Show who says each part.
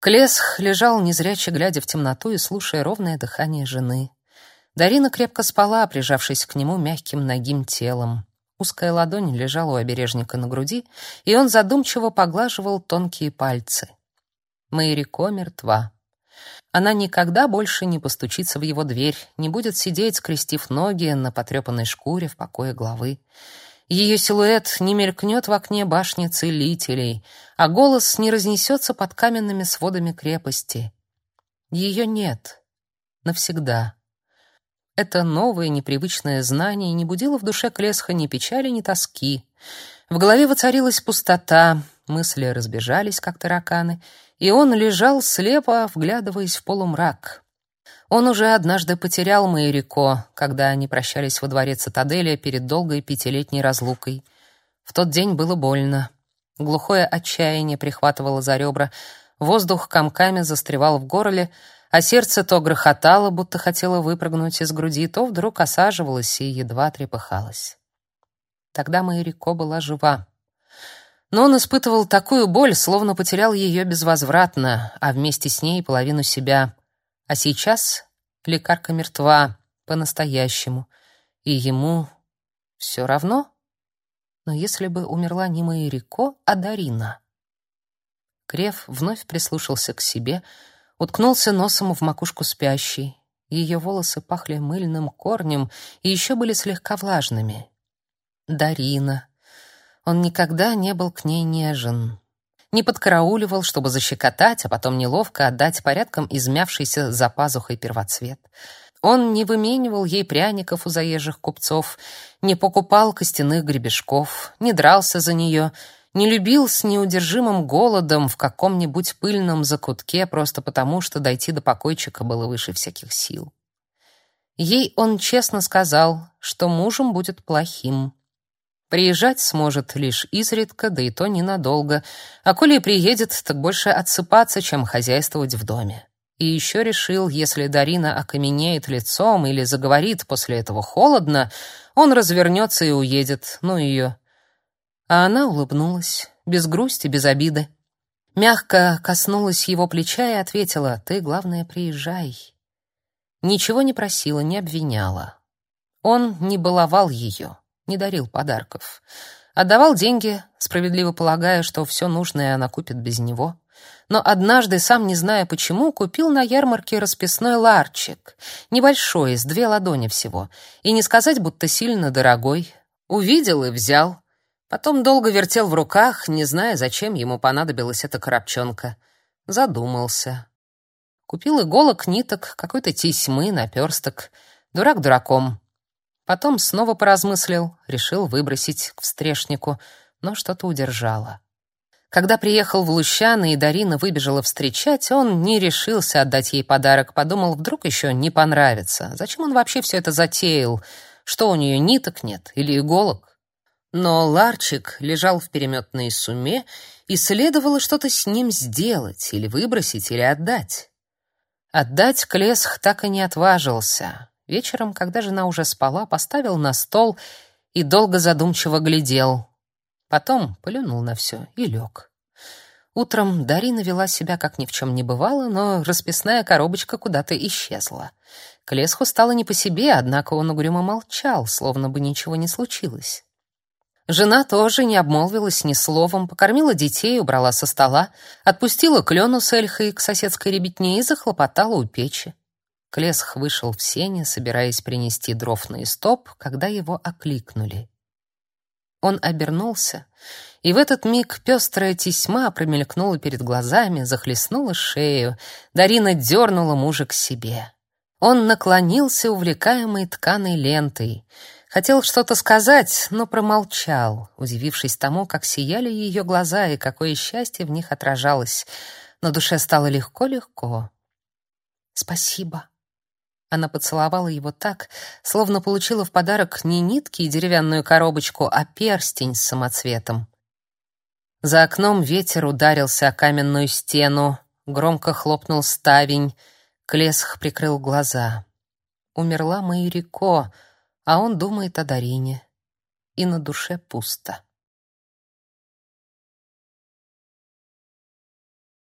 Speaker 1: Клесх лежал незряче глядя в темноту и слушая ровное дыхание жены. Дарина крепко спала, прижавшись к нему мягким ногим телом. Узкая ладонь лежала у обережника на груди, и он задумчиво поглаживал тонкие пальцы. Майрико мертва. Она никогда больше не постучится в его дверь, не будет сидеть, скрестив ноги на потрепанной шкуре в покое главы. Ее силуэт не мелькнет в окне башни целителей, а голос не разнесется под каменными сводами крепости. Ее нет. Навсегда. Это новое непривычное знание не будило в душе Клесха ни печали, ни тоски. В голове воцарилась пустота, мысли разбежались, как тараканы, и он лежал слепо, вглядываясь в полумрак. Он уже однажды потерял Майрико, когда они прощались во дворе цитадели перед долгой пятилетней разлукой. В тот день было больно. Глухое отчаяние прихватывало за ребра, воздух комками застревал в горле, а сердце то грохотало, будто хотело выпрыгнуть из груди, то вдруг осаживалось и едва трепыхалось. Тогда Майрико была жива. Но он испытывал такую боль, словно потерял ее безвозвратно, а вместе с ней половину себя. А сейчас лекарка мертва по-настоящему, и ему все равно. Но если бы умерла не Майрико, а Дарина? Крев вновь прислушался к себе, уткнулся носом в макушку спящей. Ее волосы пахли мыльным корнем и еще были слегка влажными. Дарина. Он никогда не был к ней нежен не подкарауливал, чтобы защекотать, а потом неловко отдать порядком измявшийся за пазухой первоцвет. Он не выменивал ей пряников у заезжих купцов, не покупал костяных гребешков, не дрался за нее, не любил с неудержимым голодом в каком-нибудь пыльном закутке просто потому, что дойти до покойчика было выше всяких сил. Ей он честно сказал, что мужем будет плохим, Приезжать сможет лишь изредка, да и то ненадолго. А коли приедет, так больше отсыпаться, чем хозяйствовать в доме. И еще решил, если Дарина окаменеет лицом или заговорит после этого холодно, он развернется и уедет, ну ее. А она улыбнулась, без грусти, без обиды. Мягко коснулась его плеча и ответила, «Ты, главное, приезжай». Ничего не просила, не обвиняла. Он не баловал ее не дарил подарков. Отдавал деньги, справедливо полагая, что все нужное она купит без него. Но однажды, сам не зная почему, купил на ярмарке расписной ларчик, небольшой, с две ладони всего, и не сказать, будто сильно дорогой. Увидел и взял. Потом долго вертел в руках, не зная, зачем ему понадобилась эта коробчонка. Задумался. Купил иголок, ниток, какой-то тесьмы, наперсток. Дурак дураком. Потом снова поразмыслил, решил выбросить к встрешнику, но что-то удержало. Когда приехал в Лущаны и Дарина выбежала встречать, он не решился отдать ей подарок, подумал, вдруг еще не понравится. Зачем он вообще все это затеял? Что у нее ниток нет или иголок? Но ларчик лежал в переметной сумме, и следовало что-то с ним сделать, или выбросить, или отдать. Отдать Клесх так и не отважился. Вечером, когда жена уже спала, поставил на стол и долго задумчиво глядел. Потом плюнул на все и лег. Утром Дарина вела себя как ни в чем не бывало, но расписная коробочка куда-то исчезла. Клесху стало не по себе, однако он угрюмо молчал, словно бы ничего не случилось. Жена тоже не обмолвилась ни словом, покормила детей, убрала со стола, отпустила клену с Эльхой к соседской ребятне и захлопотала у печи. Клесх вышел в сене, собираясь принести дров на истоп, когда его окликнули. Он обернулся, и в этот миг пестрая тесьма промелькнула перед глазами, захлестнула шею. Дарина дернула мужа к себе. Он наклонился, увлекаемый тканой лентой. Хотел что-то сказать, но промолчал, удивившись тому, как сияли ее глаза и какое счастье в них отражалось. На душе стало легко-легко. «Спасибо», она поцеловала его так, словно получила в подарок не нитки и деревянную коробочку, а перстень с самоцветом. За окном ветер ударился о каменную стену, громко хлопнул ставень, Клесх прикрыл глаза. Умерла Майрико, а он думает о Дарине. И на душе пусто.